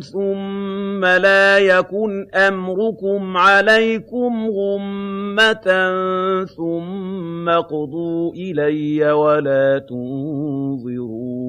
ثُمَّ لَا يَكُنْ أَمْرُكُمْ عَلَيْكُمْ غُمَّةً ثُمَّ اقْضُوا إِلَيَّ وَلَا تُنظِرُونِ